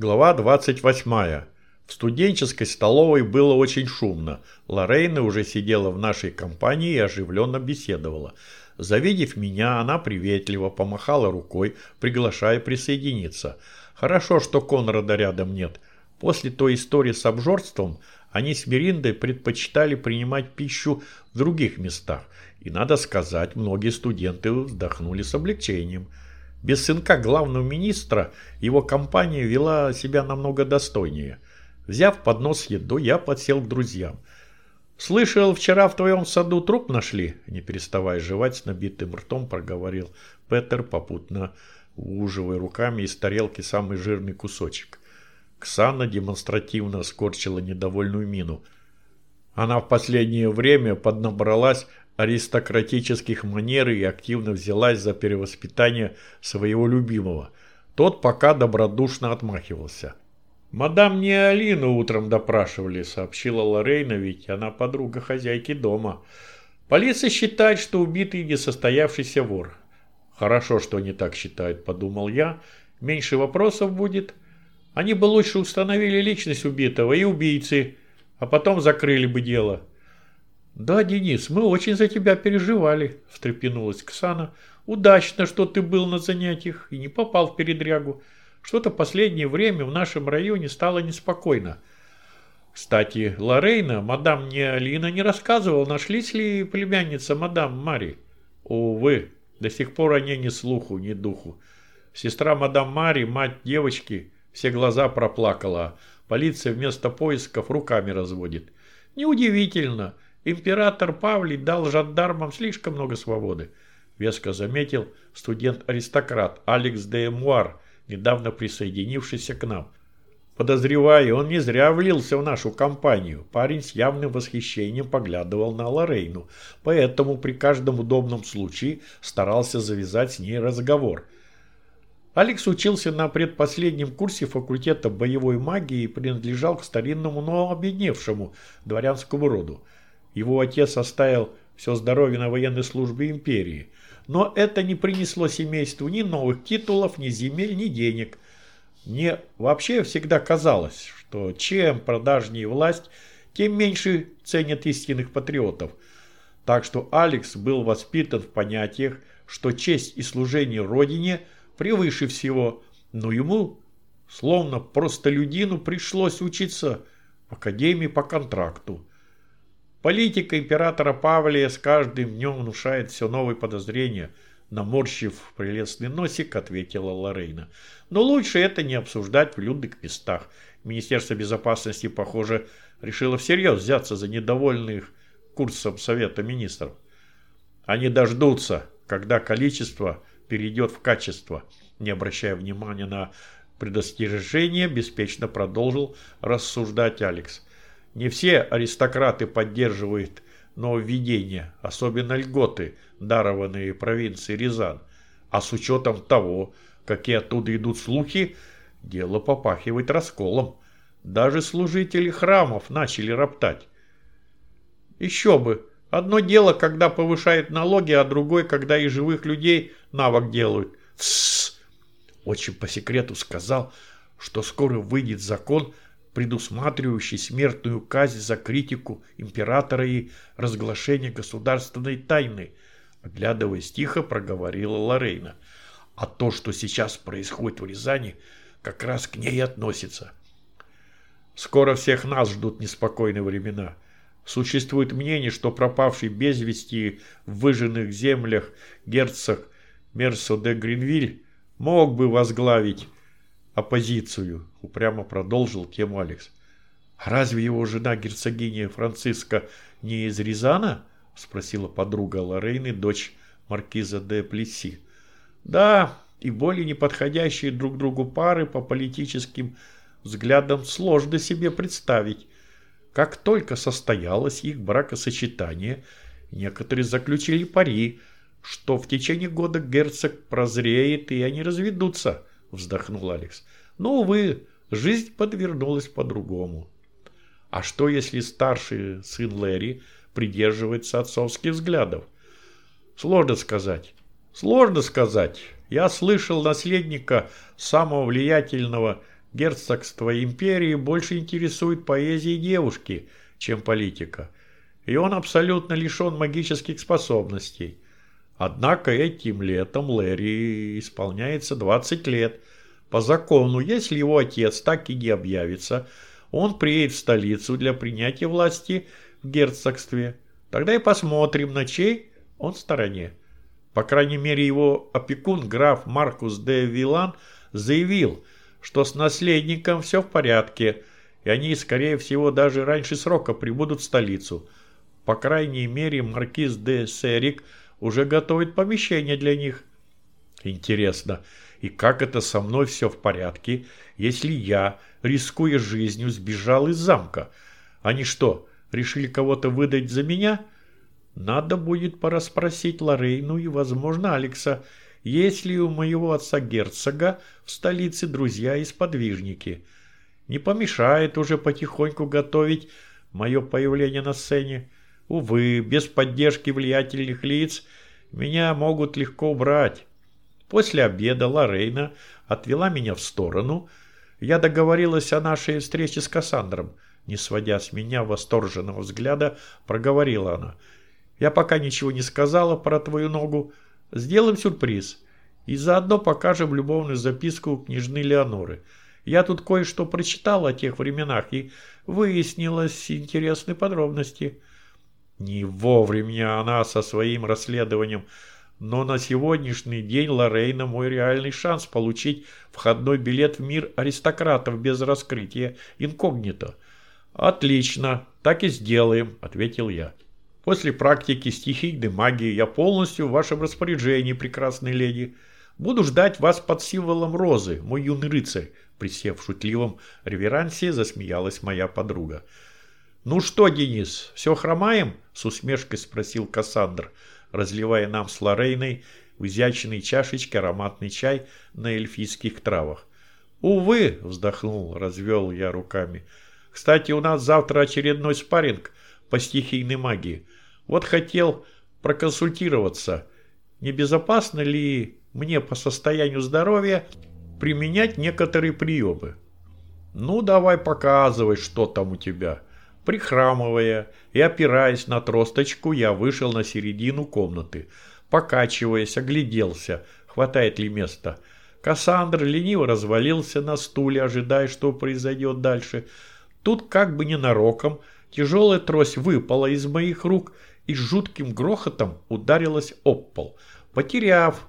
Глава 28. В студенческой столовой было очень шумно. Лорейна уже сидела в нашей компании и оживленно беседовала. Завидев меня, она приветливо помахала рукой, приглашая присоединиться. Хорошо, что Конрада рядом нет. После той истории с обжорством они с Мериндой предпочитали принимать пищу в других местах. И, надо сказать, многие студенты вздохнули с облегчением. Без сынка главного министра его компания вела себя намного достойнее. Взяв поднос едой, я подсел к друзьям. «Слышал, вчера в твоем саду труп нашли?» Не переставая жевать с набитым ртом, проговорил Петер, попутно уживая руками из тарелки самый жирный кусочек. Ксана демонстративно скорчила недовольную мину. Она в последнее время поднабралась аристократических манер и активно взялась за перевоспитание своего любимого. Тот пока добродушно отмахивался. «Мадам не Алину утром допрашивали», — сообщила Лорейна, ведь она подруга хозяйки дома. «Полиция считает, что убитый несостоявшийся вор». «Хорошо, что они так считают», — подумал я. «Меньше вопросов будет. Они бы лучше установили личность убитого и убийцы, а потом закрыли бы дело». «Да, Денис, мы очень за тебя переживали», – встрепенулась Ксана. «Удачно, что ты был на занятиях и не попал в передрягу. Что-то последнее время в нашем районе стало неспокойно». Кстати, Лорейна, мадам не Алина, не рассказывал, нашлись ли племянница мадам Мари. Увы, до сих пор о ней ни слуху, ни духу. Сестра мадам Мари, мать девочки, все глаза проплакала. Полиция вместо поисков руками разводит. Неудивительно. Император Павлий дал жандармам слишком много свободы. Веско заметил студент-аристократ Алекс де Эмуар, недавно присоединившийся к нам. Подозреваю, он не зря влился в нашу компанию. Парень с явным восхищением поглядывал на Лорейну, поэтому при каждом удобном случае старался завязать с ней разговор. Алекс учился на предпоследнем курсе факультета боевой магии и принадлежал к старинному, но обедневшему дворянскому роду. Его отец оставил все здоровье на военной службе империи. Но это не принесло семейству ни новых титулов, ни земель, ни денег. Мне вообще всегда казалось, что чем продажнее власть, тем меньше ценят истинных патриотов. Так что Алекс был воспитан в понятиях, что честь и служение Родине превыше всего, но ему, словно простолюдину, пришлось учиться в Академии по контракту. Политика императора Павлия с каждым днем внушает все новые подозрения. Наморщив прелестный носик, ответила Лорейна. Но лучше это не обсуждать в людных местах. Министерство безопасности, похоже, решило всерьез взяться за недовольных курсом Совета Министров. Они дождутся, когда количество перейдет в качество. Не обращая внимания на предостережение, беспечно продолжил рассуждать Алекс. Не все аристократы поддерживают нововведения, особенно льготы, дарованные провинции Рязан. А с учетом того, какие оттуда идут слухи, дело попахивает расколом. Даже служители храмов начали роптать. Еще бы, одно дело, когда повышают налоги, а другое, когда и живых людей навок делают. Тссс! Очень по секрету сказал, что скоро выйдет закон, предусматривающий смертную казнь за критику императора и разглашение государственной тайны, оглядываясь тихо, проговорила Лорейна. А то, что сейчас происходит в Рязани, как раз к ней относится. Скоро всех нас ждут неспокойные времена. Существует мнение, что пропавший без вести в выжженных землях герцог Мерсо де Гринвиль мог бы возглавить оппозицию, упрямо продолжил тему Алекс. «А разве его жена герцогиня Франциска не из Рязана? Спросила подруга Лорейны, дочь маркиза де Плесси. Да, и более неподходящие друг другу пары по политическим взглядам сложно себе представить. Как только состоялось их бракосочетание, некоторые заключили пари, что в течение года герцог прозреет, и они разведутся. – вздохнул Алекс. «Но, увы, жизнь подвернулась по-другому. А что, если старший сын Лэри придерживается отцовских взглядов? Сложно сказать. Сложно сказать. Я слышал наследника самого влиятельного герцогства империи больше интересует поэзия девушки, чем политика. И он абсолютно лишен магических способностей. Однако этим летом Лэри исполняется 20 лет. По закону, если его отец так и не объявится, он приедет в столицу для принятия власти в герцогстве. Тогда и посмотрим, на чей он стороне. По крайней мере, его опекун, граф Маркус де Вилан, заявил, что с наследником все в порядке, и они, скорее всего, даже раньше срока прибудут в столицу. По крайней мере, маркиз де Серик уже готовит помещение для них. Интересно, и как это со мной все в порядке, если я, рискуя жизнью, сбежал из замка? Они что, решили кого-то выдать за меня? Надо будет порасспросить Лорейну и, возможно, Алекса, есть ли у моего отца-герцога в столице друзья и сподвижники. Не помешает уже потихоньку готовить мое появление на сцене. Увы, без поддержки влиятельных лиц меня могут легко убрать. После обеда Лорейна отвела меня в сторону. Я договорилась о нашей встрече с Кассандром. Не сводя с меня восторженного взгляда, проговорила она. «Я пока ничего не сказала про твою ногу. Сделаем сюрприз. И заодно покажем любовную записку княжны Леоноры. Я тут кое-что прочитала о тех временах и выяснилось интересные подробности». Не вовремя она со своим расследованием, но на сегодняшний день Лорейна мой реальный шанс получить входной билет в мир аристократов без раскрытия инкогнито. «Отлично, так и сделаем», – ответил я. «После практики стихийной магии я полностью в вашем распоряжении, прекрасной леди. Буду ждать вас под символом розы, мой юный рыцарь», – присев в шутливом реверансе, засмеялась моя подруга. «Ну что, Денис, все хромаем?» – с усмешкой спросил Кассандр, разливая нам с Лорейной в изящной чашечке ароматный чай на эльфийских травах. «Увы!» – вздохнул, развел я руками. «Кстати, у нас завтра очередной спарринг по стихийной магии. Вот хотел проконсультироваться, небезопасно ли мне по состоянию здоровья применять некоторые приемы. Ну, давай показывай, что там у тебя». Прихрамывая и опираясь на тросточку, я вышел на середину комнаты. Покачиваясь, огляделся, хватает ли места. Кассандр лениво развалился на стуле, ожидая, что произойдет дальше. Тут как бы ненароком тяжелая трость выпала из моих рук и с жутким грохотом ударилась об пол. Потеряв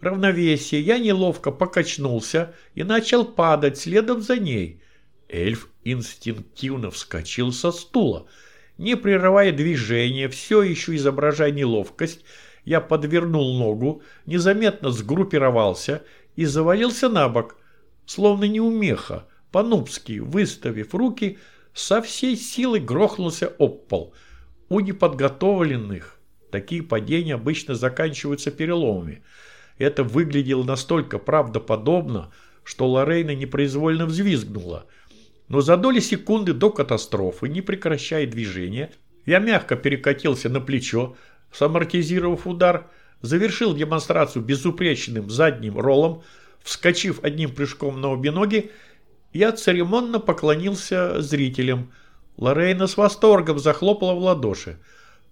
равновесие, я неловко покачнулся и начал падать следом за ней. Эльф инстинктивно вскочил со стула. Не прерывая движения, все еще изображая неловкость, я подвернул ногу, незаметно сгруппировался и завалился на бок, словно неумеха, по-нубски, выставив руки, со всей силы грохнулся об пол. У неподготовленных такие падения обычно заканчиваются переломами. Это выглядело настолько правдоподобно, что Лорейна непроизвольно взвизгнула – но за доли секунды до катастрофы, не прекращая движения, я мягко перекатился на плечо, самортизировав удар, завершил демонстрацию безупречным задним роллом, вскочив одним прыжком на обе ноги, я церемонно поклонился зрителям. Лорейна с восторгом захлопала в ладоши.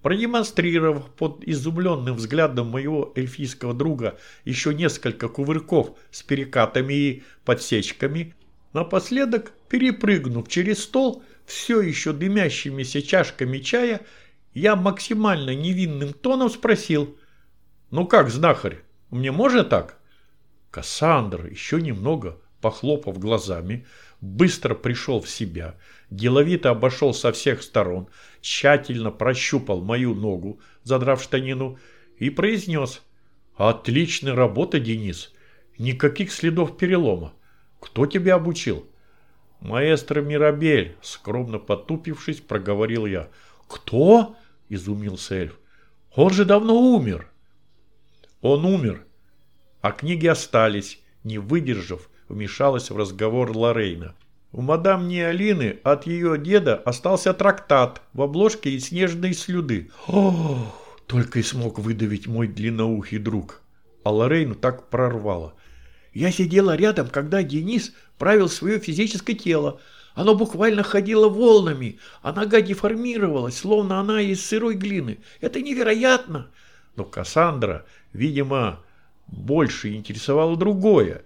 Продемонстрировав под изумленным взглядом моего эльфийского друга еще несколько кувырков с перекатами и подсечками, Напоследок, перепрыгнув через стол, все еще дымящимися чашками чая, я максимально невинным тоном спросил, «Ну как, знахарь, мне можно так?» Кассандр, еще немного похлопав глазами, быстро пришел в себя, деловито обошел со всех сторон, тщательно прощупал мою ногу, задрав штанину, и произнес, «Отличная работа, Денис, никаких следов перелома. Кто тебя обучил? Маэстро Мирабель, скромно потупившись, проговорил я. Кто? Изумился эльф. Он же давно умер. Он умер, а книги остались, не выдержав, вмешалась в разговор Лорейна. У мадам Неалины от ее деда остался трактат в обложке из снежной слюды. О, только и смог выдавить мой длинноухий друг. А Лорейну так прорвало. Я сидела рядом, когда Денис правил свое физическое тело. Оно буквально ходило волнами, а нога деформировалась, словно она из сырой глины. Это невероятно! Но Кассандра, видимо, больше интересовало другое.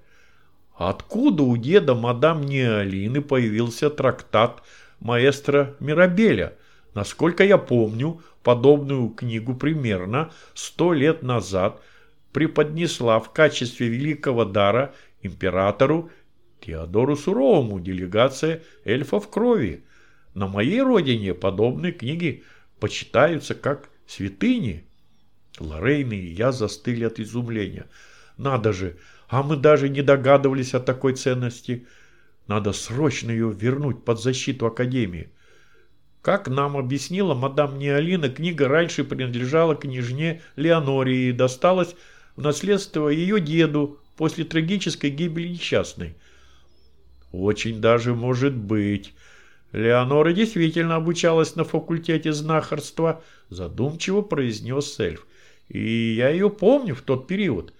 Откуда у деда мадам Неолины появился трактат маэстро Мирабеля? Насколько я помню, подобную книгу примерно сто лет назад преподнесла в качестве великого дара императору Теодору Суровому делегация эльфов крови. На моей родине подобные книги почитаются как святыни. Лорейн и я застыли от изумления. Надо же, а мы даже не догадывались о такой ценности. Надо срочно ее вернуть под защиту Академии. Как нам объяснила мадам Неолина, книга раньше принадлежала княжне Леоноре и досталась в наследство ее деду после трагической гибели несчастной. Очень даже может быть. Леонора действительно обучалась на факультете знахарства, задумчиво произнес эльф. И я ее помню в тот период.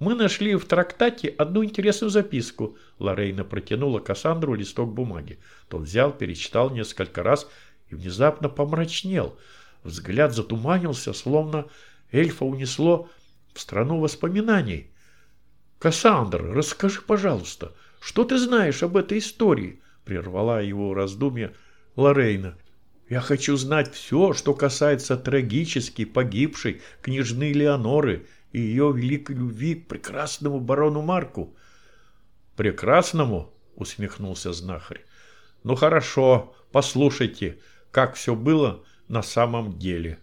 Мы нашли в трактате одну интересную записку. Лорейна протянула Кассандру листок бумаги. Тот взял, перечитал несколько раз и внезапно помрачнел. Взгляд затуманился, словно эльфа унесло в страну воспоминаний. «Кассандра, расскажи, пожалуйста, что ты знаешь об этой истории?» Прервала его раздумья Лорейна. «Я хочу знать все, что касается трагически погибшей княжны Леоноры и ее великой любви к прекрасному барону Марку». «Прекрасному?» — усмехнулся знахарь. «Ну хорошо, послушайте, как все было на самом деле».